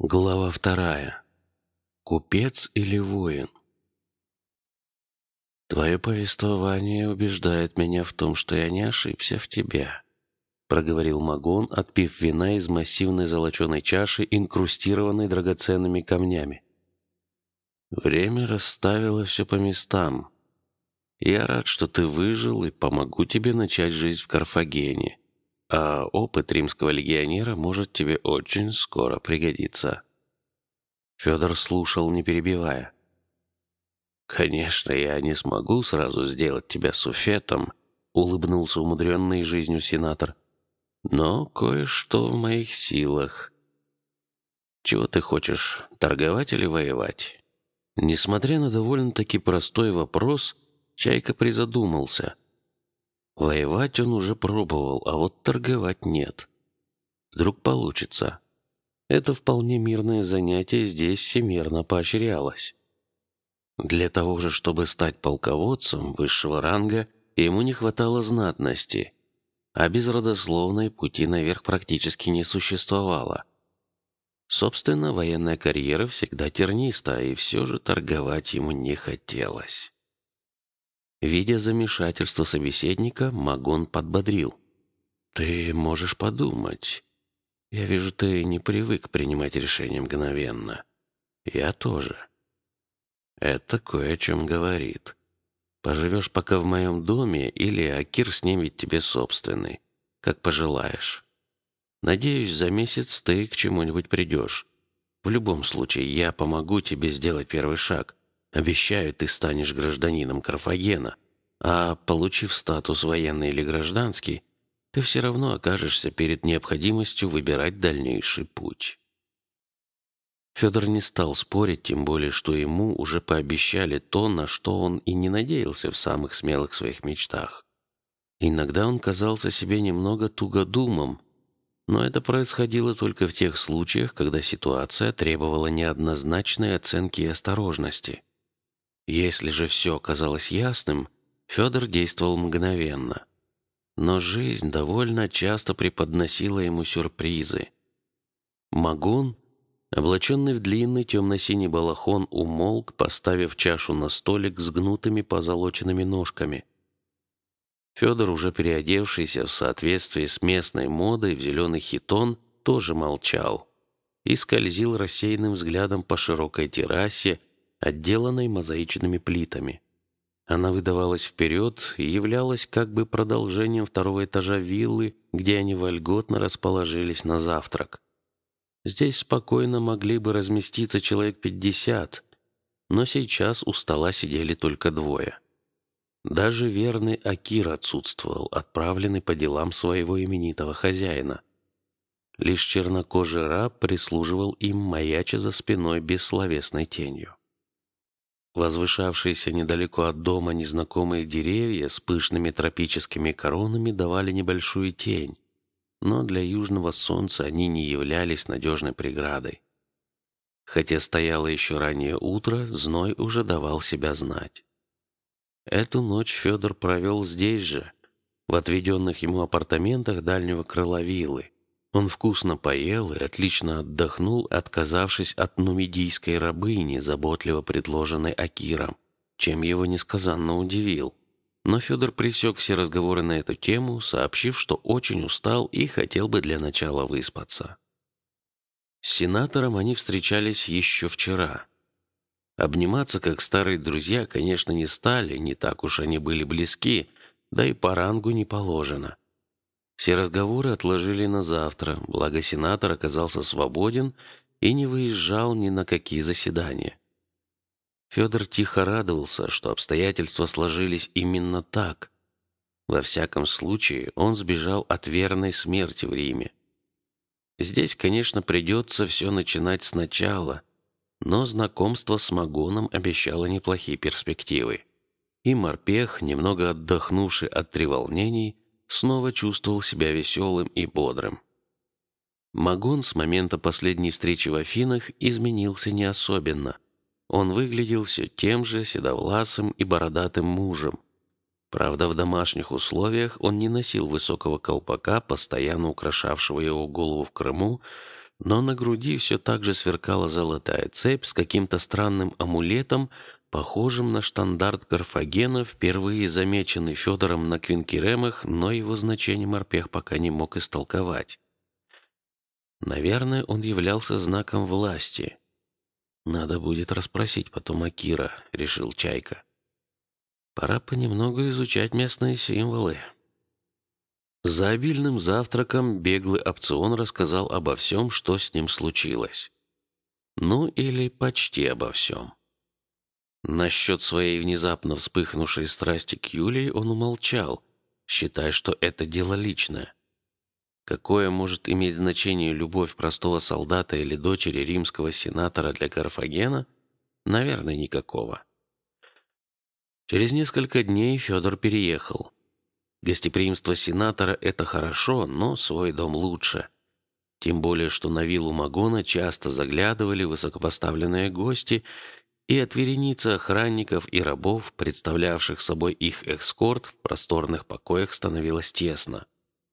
Глава вторая. Купец или воин? Твое повествование убеждает меня в том, что я не ошибся в тебе, проговорил Магон, отпив вина из массивной золоченой чаши, инкрустированной драгоценными камнями. Время расставило все по местам. Я рад, что ты выжил и помогу тебе начать жизнь в Карфагене а опыт римского легионера может тебе очень скоро пригодиться. Федор слушал, не перебивая. Конечно, я не смогу сразу сделать тебя суфетом, улыбнулся умудренный жизнью сенатор. Но кое-что в моих силах. Чего ты хочешь, торговать или воевать? Несмотря на довольно-таки простой вопрос, Чайка призадумался. Воевать он уже пробовал, а вот торговать нет. Вдруг получится. Это вполне мирное занятие здесь всемирно поощрялось. Для того же, чтобы стать полководцем высшего ранга, ему не хватало знатности, а без родословной пути наверх практически не существовало. Собственно, военная карьера всегда терниста, и все же торговать ему не хотелось. Видя замешательство собеседника, Магон подбодрил: "Ты можешь подумать. Я вижу, ты не привык принимать решения мгновенно. Я тоже. Это кое о чем говорит. Поживешь пока в моем доме, или Акир снимет тебе собственный, как пожелаешь. Надеюсь, за месяц ты к чему-нибудь придешь. В любом случае, я помогу тебе сделать первый шаг. Обещаю, ты станешь гражданином Карфагена, а получив статус военный или гражданский, ты все равно окажешься перед необходимостью выбирать дальнейший путь. Федор не стал спорить, тем более, что ему уже пообещали то, на что он и не надеялся в самых смелых своих мечтах. Иногда он казался себе немного тугодумом, но это происходило только в тех случаях, когда ситуация требовала неоднозначной оценки и осторожности. Если же все оказалось ясным, Федор действовал мгновенно. Но жизнь довольно часто преподносила ему сюрпризы. Магун, облаченный в длинный темно-синий балахон, умолк, поставив чашу на столик с гнутыми позолоченными ножками. Федор, уже переодевшийся в соответствии с местной модой в зеленый хитон, тоже молчал и скользил рассеянным взглядом по широкой террасе, отделанной мозаичными плитами. Она выдавалась вперед и являлась как бы продолжением второго этажа виллы, где они вольготно расположились на завтрак. Здесь спокойно могли бы разместиться человек пятьдесят, но сейчас у стола сидели только двое. Даже верный Акир отсутствовал, отправленный по делам своего именитого хозяина. Лишь чернокожий раб прислуживал им, маяча за спиной бессловесной тенью. Возвышавшиеся недалеко от дома незнакомые деревья с пышными тропическими коронами давали небольшую тень, но для южного солнца они не являлись надежной преградой. Хотя стояло еще раннее утро, зной уже давал себя знать. Эту ночь Федор провел здесь же, в отведенных ему апартаментах дальнего крыла виллы, он вкусно поел и отлично отдохнул, отказавшись от нумидийской рабыни, заботливо предложенной Акиром, чем его несказанно удивил. Но Федор пресек все разговоры на эту тему, сообщив, что очень устал и хотел бы для начала выспаться. С сенатором они встречались еще вчера. Обниматься как старые друзья, конечно, не стали, не так уж они были близки, да и по рангу не положено. Все разговоры отложили на завтра, благо сенатор оказался свободен и не выезжал ни на какие заседания. Федор тихо радовался, что обстоятельства сложились именно так. Во всяком случае, он сбежал от верной смерти в Риме. Здесь, конечно, придется все начинать сначала, но знакомство с Магоном обещало неплохие перспективы. И морпех, немного отдохнувший от треволнений, снова чувствовал себя веселым и бодрым. Магон с момента последней встречи в Афинах изменился не особенно. Он выглядел все тем же седовласым и бородатым мужем. Правда, в домашних условиях он не носил высокого колпака, постоянно украшавшего его голову в Крыму, но на груди все так же сверкала золотая цепь с каким-то странным амулетом, похожим на штандарт Карфагена, впервые замеченный Федором на Квинкеремах, но его значение морпех пока не мог истолковать. Наверное, он являлся знаком власти. Надо будет расспросить потом Акира, решил Чайка. Пора понемногу изучать местные символы. За обильным завтраком беглый опцион рассказал обо всем, что с ним случилось. Ну или почти обо всем. Насчет своей внезапно вспыхнувшей страсти к Юлии он умолчал, считая, что это дело личное. Какое может иметь значение любовь простого солдата или дочери римского сенатора для Карфагена? Наверное, никакого. Через несколько дней Федор переехал. Гостеприимство сенатора – это хорошо, но свой дом лучше. Тем более, что на виллу Магона часто заглядывали высокопоставленные гости, и от вереницы охранников и рабов, представлявших собой их экскорт, в просторных покоях становилось тесно.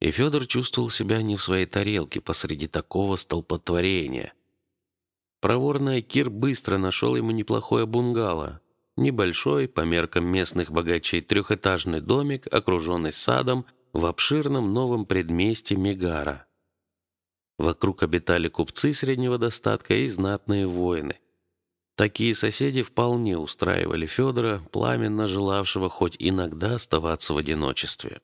И Федор чувствовал себя не в своей тарелке посреди такого столпотворения. Проворный Кир быстро нашел ему неплохое бунгало, Небольшой, по меркам местных богачей, трехэтажный домик, окруженный садом в обширном новом предместье Мегара. Вокруг обитали купцы среднего достатка и знатные воины. Такие соседи вполне устраивали Федора, пламенно желавшего хоть иногда оставаться в одиночестве.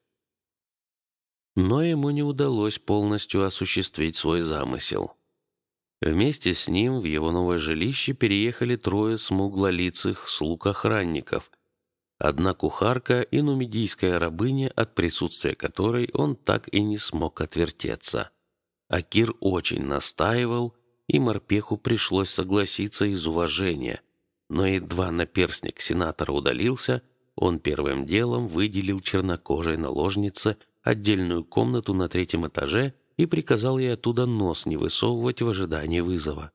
Но ему не удалось полностью осуществить свой замысел. Вместе с ним в его новое жилище переехали трое смуглолицых слуг охранников, одна кухарка и нумидийская рабыня, от присутствия которой он так и не смог отвертеться. Акир очень настаивал, и морпеху пришлось согласиться из уважения. Но едва наперстник сенатора удалился, он первым делом выделил чернокожей наложнице отдельную комнату на третьем этаже и приказал ей оттуда нос не высовывать в ожидании вызова.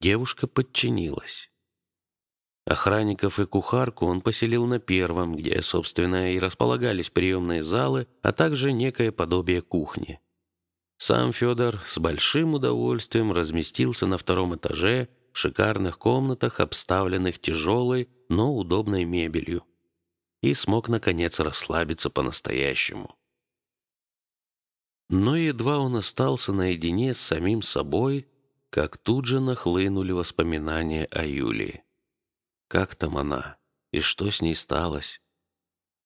Девушка подчинилась. Охранников и кухарку он поселил на первом, где, собственно, и располагались приемные залы, а также некое подобие кухни. Сам Федор с большим удовольствием разместился на втором этаже в шикарных комнатах, обставленных тяжелой, но удобной мебелью, и смог наконец расслабиться по-настоящему. Но едва он остался наедине с самим собой, как тут же нахлынули воспоминания о Юлии. Как там она и что с ней сталось?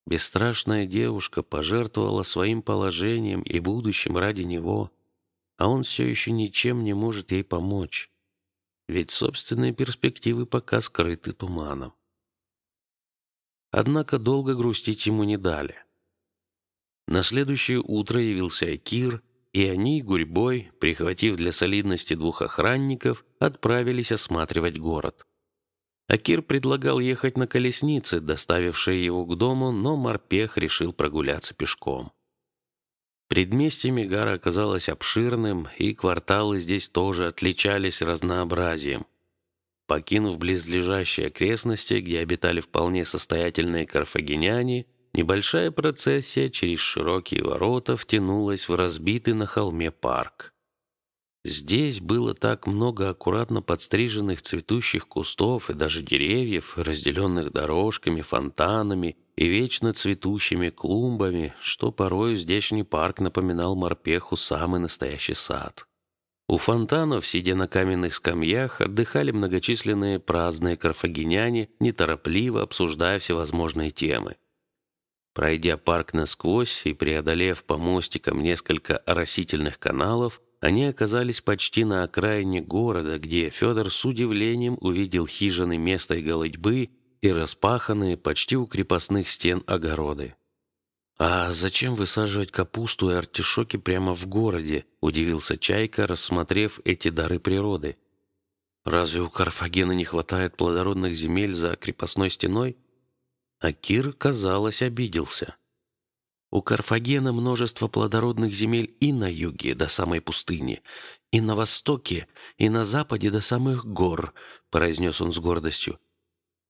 Бесстрашная девушка пожертвовала своим положением и будущим ради него, а он все еще ничем не может ей помочь, ведь собственные перспективы пока скрыты туманом. Однако долго грустить ему не дали. На следующее утро явился Акир, и они гурьбой, прихватив для солидности двух охранников, отправились осматривать город. Акир предлагал ехать на колеснице, доставившей его к дому, но морпех решил прогуляться пешком. Предместье Мегара оказалось обширным, и кварталы здесь тоже отличались разнообразием. Покинув близлежащие окрестности, где обитали вполне состоятельные карфагеняне, Небольшая процессия через широкие ворота втянулась в разбитый на холме парк. Здесь было так много аккуратно подстриженных цветущих кустов и даже деревьев, разделенных дорожками, фонтанами и вечно цветущими клумбами, что порой здешний парк напоминал морпеху самый настоящий сад. У фонтанов, сидя на каменных скамьях, отдыхали многочисленные праздные карфагеняне, неторопливо обсуждая всевозможные темы. Пройдя парк насквозь и преодолев по мостикам несколько оросительных каналов, они оказались почти на окраине города, где Федор с удивлением увидел хижины местной голодьбы и распаханные почти у крепостных стен огороды. А зачем высаживать капусту и артишоки прямо в городе? Удивился Чайка, рассмотрев эти дары природы. Разве у Карфагена не хватает плодородных земель за крепостной стеной? А Кир, казалось, обиделся. У Карфагена множество плодородных земель и на юге до самой пустыни, и на востоке, и на западе до самых гор, произнес он с гордостью.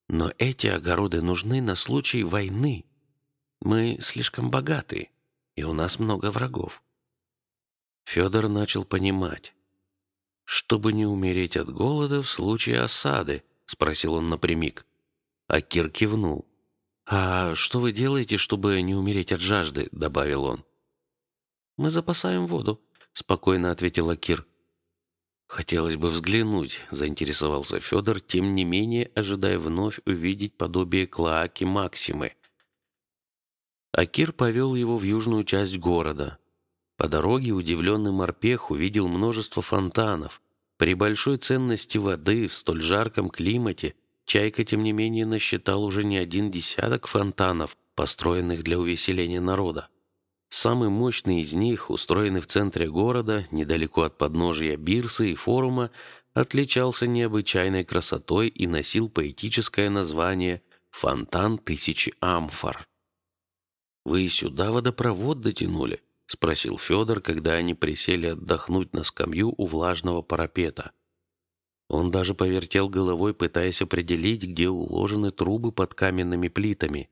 Но эти огороды нужны на случай войны. Мы слишком богаты, и у нас много врагов. Федор начал понимать. чтобы не умереть от голода в случае осады, спросил он напрямик. Акир кивнул. А что вы делаете, чтобы не умереть от жажды? добавил он. Мы запасаем воду, спокойно ответил Акир. Хотелось бы взглянуть, заинтересовался Федор, тем не менее ожидая вновь увидеть подобие клоаки Максимы. Акир повел его в южную часть города. По дороге удивленный морпех увидел множество фонтанов. При большой ценности воды в столь жарком климате Чайка тем не менее насчитал уже не один десяток фонтанов, построенных для увеселения народа. Самый мощный из них, устроенный в центре города, недалеко от подножия бирсы и форума, отличался необычайной красотой и носил поэтическое название «Фонтан тысячи амфор». Вы сюда водопровод дотянули? – спросил Федор, когда они присели отдохнуть на скамью у влажного парапета. Он даже повертел головой, пытаясь определить, где уложены трубы под каменными плитами.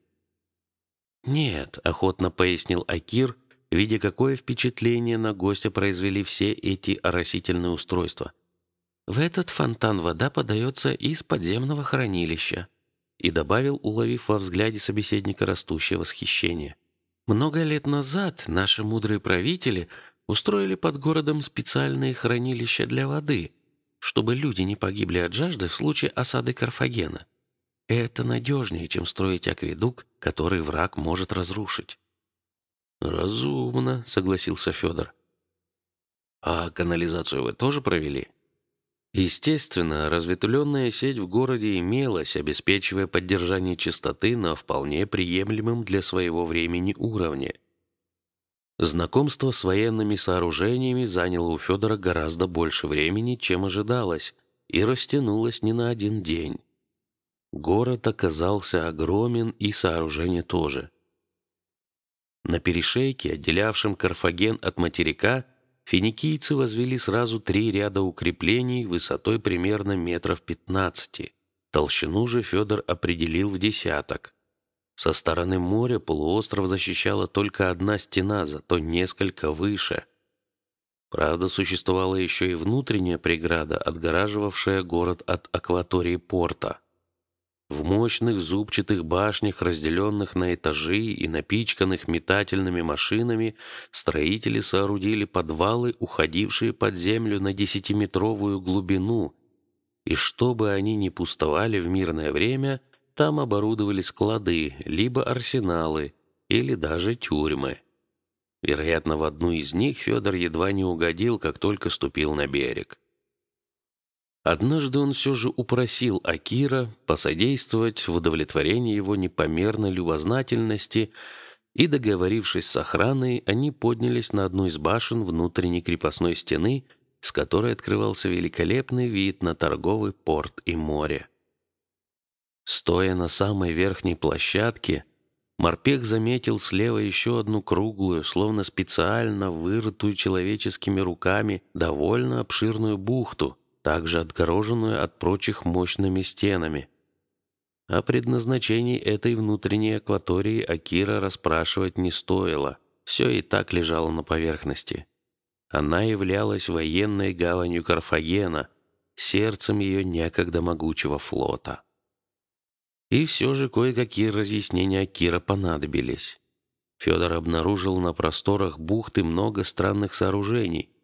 Нет, охотно пояснил Акир, видя, какое впечатление на гостя произвели все эти оросительные устройства. В этот фонтан вода подается из подземного хранилища, и добавил, уловив во взгляде собеседника растущее восхищение. Много лет назад наши мудрые правители устроили под городом специальные хранилища для воды, чтобы люди не погибли от жажды в случае осады Карфагена. Это надежнее, чем строить акведук, который враг может разрушить. Разумно, согласился Федор. А канализацию вы тоже провели? Естественно, разветвленная сеть в городе имелась, обеспечивая поддержание чистоты на вполне приемлемом для своего времени уровне. Знакомство с военными сооружениями заняло у Федора гораздо больше времени, чем ожидалось, и растянулось не на один день. Город оказался огромен, и сооружение тоже. На перешейке, отделявшем Карфаген от материка, финикийцы возвели сразу три ряда укреплений высотой примерно метров пятнадцати. Толщину же Федор определил в десяток. Со стороны моря полуостров защищала только одна стена, зато несколько выше. Правда, существовала еще и внутренняя преграда, отгораживавшая город от акватории порта. В мощных зубчатых башнях, разделенных на этажи и напичканных метательными машинами, строители соорудили подвалы, уходившие под землю на десятиметровую глубину, и чтобы они не пустовали в мирное время, там оборудовали склады, либо арсеналы, или даже тюрьмы. Вероятно, в одну из них Федор едва не угодил, как только ступил на берег. Однажды он все же упросил Акира посодействовать в удовлетворении его непомерной любознательности, и, договорившись с охраной, они поднялись на одну из башен внутренней крепостной стены, с которой открывался великолепный вид на торговый порт и море. Стоя на самой верхней площадке, Морпех заметил слева еще одну круглую, словно специально вырытую человеческими руками, довольно обширную бухту также отгороженную от прочих мощными стенами. О предназначении этой внутренней акватории Акира расспрашивать не стоило. Все и так лежало на поверхности. Она являлась военной гаванью Карфагена, сердцем ее некогда могучего флота. И все же кое-какие разъяснения Акира понадобились. Федор обнаружил на просторах бухты много странных сооружений,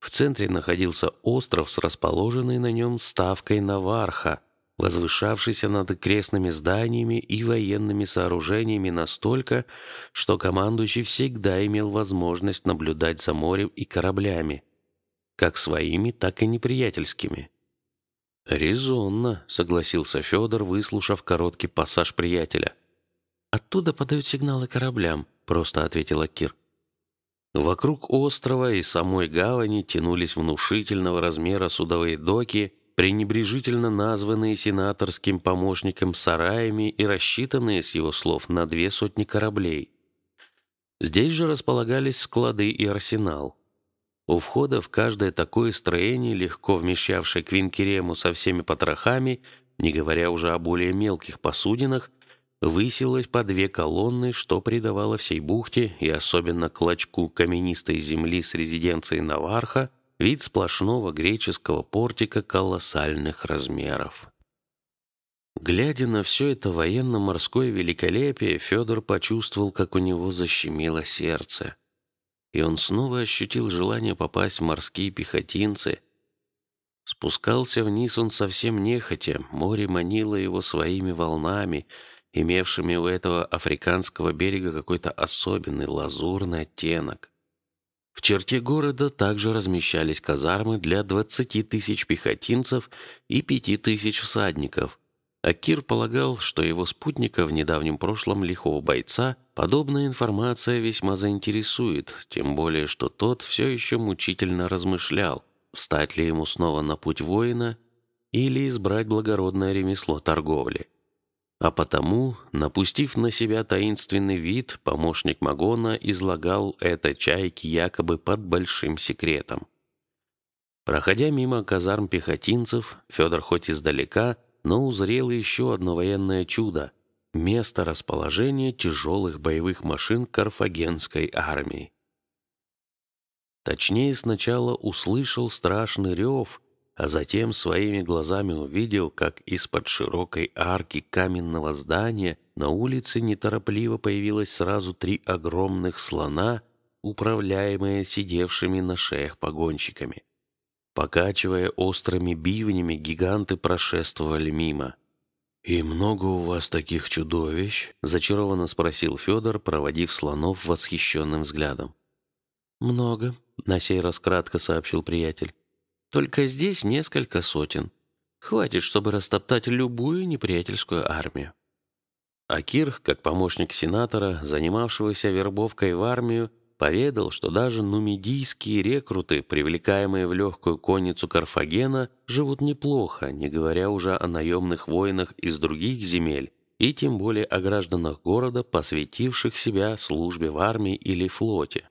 в центре находился остров с расположенной на нем ставкой Наварха, возвышавшийся над окрестными зданиями и военными сооружениями настолько, что командующий всегда имел возможность наблюдать за морем и кораблями, как своими, так и неприятельскими. Резонно, согласился Федор, выслушав короткий пассаж приятеля. Оттуда подают сигналы кораблям, просто ответила Кир. Вокруг острова и самой гавани тянулись внушительного размера судовые доки, пренебрежительно названные сенаторским помощником сараями и рассчитанные с его слов на две сотни кораблей. Здесь же располагались склады и арсенал. У входа в каждое такое строение, легко вмещавшее Квинкерему со всеми потрохами, не говоря уже о более мелких посудинах, высилось по две колонны, что придавало всей бухте и особенно клочку каменистой земли с резиденцией Наварха вид сплошного греческого портика колоссальных размеров. Глядя на все это военно-морское великолепие, Федор почувствовал, как у него защемило сердце, и он снова ощутил желание попасть в морские пехотинцы. Спускался вниз он совсем нехотя, море манило его своими волнами, имевшими у этого африканского берега какой-то особенный лазурный оттенок. В черте города также размещались казармы для двадцати тысяч пехотинцев и пяти тысяч всадников. Акир полагал, что его спутника в недавнем прошлом лихого бойца подобная информация весьма заинтересует, тем более, что тот все еще мучительно размышлял, встать ли ему снова на путь воина или избрать благородное ремесло торговли. А потому, напустив на себя таинственный вид, помощник Магона излагал это чайке якобы под большим секретом. Проходя мимо казарм пехотинцев, Федор хоть издалека, но узрел еще одно военное чудо — место расположения тяжелых боевых машин карфагенской армии. Точнее, сначала услышал страшный рев, а затем своими глазами увидел, как из-под широкой арки каменного здания на улице неторопливо появилось сразу три огромных слона, управляемые сидевшими на шеях погонщиками. Покачивая острыми бивнями, гиганты прошествовали мимо. И много у вас таких чудовищ? зачарованно спросил Федор, проводив слонов восхищенным взглядом. Много, на сей раз кратко сообщил приятель. Только здесь несколько сотен. Хватит, чтобы растоптать любую неприятельскую армию. Акир, как помощник сенатора, занимавшегося вербовкой в армию, поведал, что даже нумидийские рекруты, привлекаемые в легкую конницу Карфагена, живут неплохо, не говоря уже о наемных воинах из других земель и тем более о гражданах города, посвятивших себя службе в армии или флоте.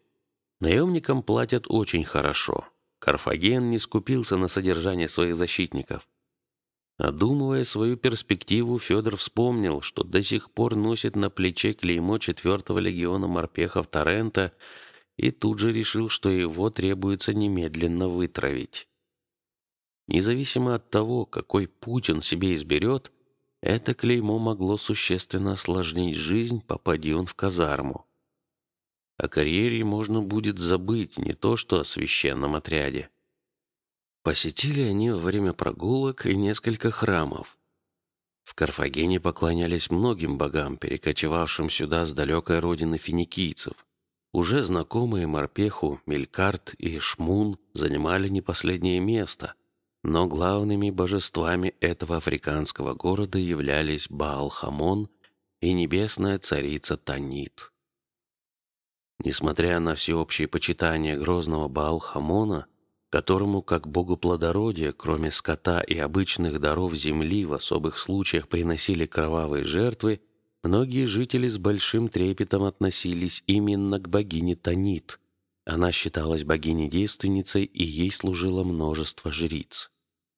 Наемникам платят очень хорошо, Карфаген не скупился на содержание своих защитников. Одумывая свою перспективу, Федор вспомнил, что до сих пор носит на плече клеймо четвертого легиона морпехов Торрента, и тут же решил, что его требуется немедленно вытравить. Независимо от того, какой путь он себе изберет, это клеймо могло существенно осложнить жизнь, попади он в казарму. О карьере можно будет забыть не то, что о священном отряде. Посетили они во время прогулок и несколько храмов. В Карфагене поклонялись многим богам, перекочевавшим сюда с далекой родины финикийцев. Уже знакомые Морпеху, Мелькарт и Шмун занимали не последнее место, но главными божествами этого африканского города являлись Баал-Хамон и небесная царица Танит. Несмотря на всеобщее почитание грозного Баал-Хамона, которому, как богу плодородия, кроме скота и обычных даров земли, в особых случаях приносили кровавые жертвы, многие жители с большим трепетом относились именно к богине Танит. Она считалась богиней-девственницей, и ей служило множество жриц.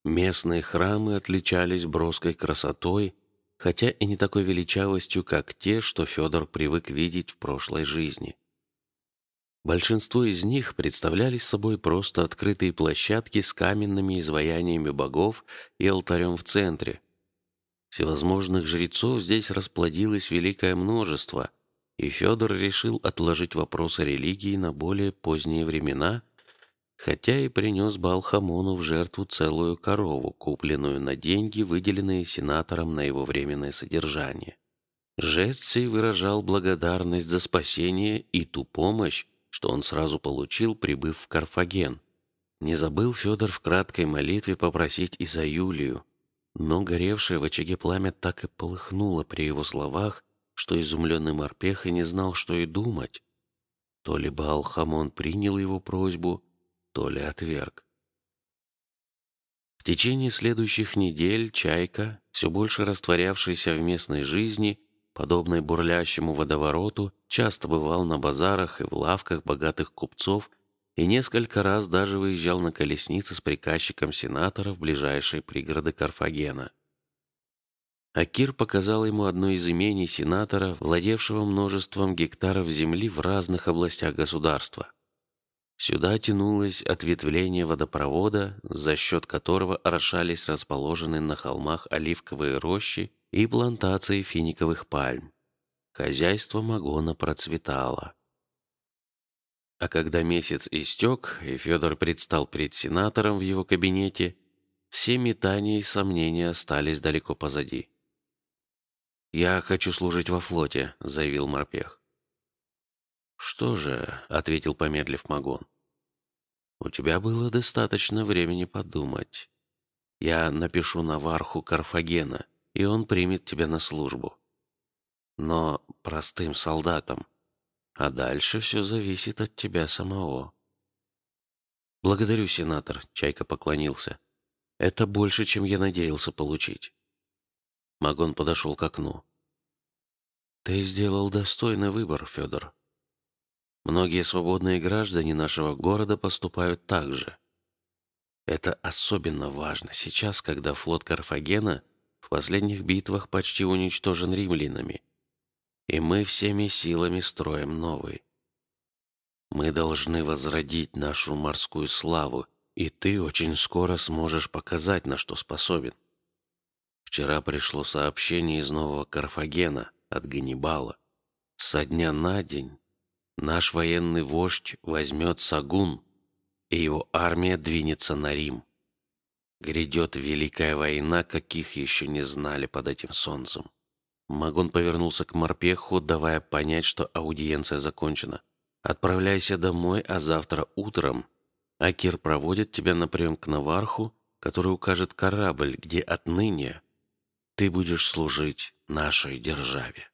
Местные храмы отличались броской красотой, хотя и не такой величавостью, как те, что Федор привык видеть в прошлой жизни. Большинство из них представляли собой просто открытые площадки с каменными изваяниями богов и алтарем в центре. Всевозможных жрецов здесь расплодилось великое множество, и Федор решил отложить вопрос о религии на более поздние времена, хотя и принес Балхамону в жертву целую корову, купленную на деньги, выделенные сенатором на его временное содержание. Жрец выражал благодарность за спасение и ту помощь, что он сразу получил, прибыв в Карфаген. Не забыл Федор в краткой молитве попросить и за Юлию, но горевшее в очаге пламя так и полыхнуло при его словах, что изумленный морпех и не знал, что и думать. То ли Баал-Хамон принял его просьбу, то ли отверг. В течение следующих недель Чайка, все больше растворявшийся в местной жизни, подобный бурлящему водовороту, часто бывал на базарах и в лавках богатых купцов и несколько раз даже выезжал на колеснице с приказчиком сенатора в ближайшие пригороды Карфагена. Акир показал ему одно из имений сенатора, владевшего множеством гектаров земли в разных областях государства. Сюда тянулось ответвление водопровода, за счет которого орошались расположенные на холмах оливковые рощи и плантации финиковых пальм. Хозяйство Магона процветало. А когда месяц истек, и Федор предстал перед сенатором в его кабинете, все метания и сомнения остались далеко позади. «Я хочу служить во флоте», — заявил морпех. «Что же», — ответил помедлив Магон, — «у тебя было достаточно времени подумать. Я напишу Наварху Карфагена, и он примет тебя на службу. Но простым солдатам, а дальше все зависит от тебя самого». «Благодарю, сенатор», — Чайка поклонился. «Это больше, чем я надеялся получить». Магон подошел к окну. «Ты сделал достойный выбор, Федор. Многие свободные граждане нашего города поступают так же. Это особенно важно сейчас, когда флот Карфагена в последних битвах почти уничтожен римлянами, и мы всеми силами строим новый. Мы должны возродить нашу морскую славу, и ты очень скоро сможешь показать, на что способен. Вчера пришло сообщение из нового Карфагена от Ганнибала. Со дня на день Наш военный вождь возьмет Сагун, и его армия двинется на Рим. Грядет великая война, каких еще не знали под этим солнцем. Магон повернулся к морпеху, давая понять, что аудиенция закончена. Отправляйся домой, а завтра утром Акир проводит тебя на прием к Наварху, который укажет корабль, где отныне ты будешь служить нашей державе.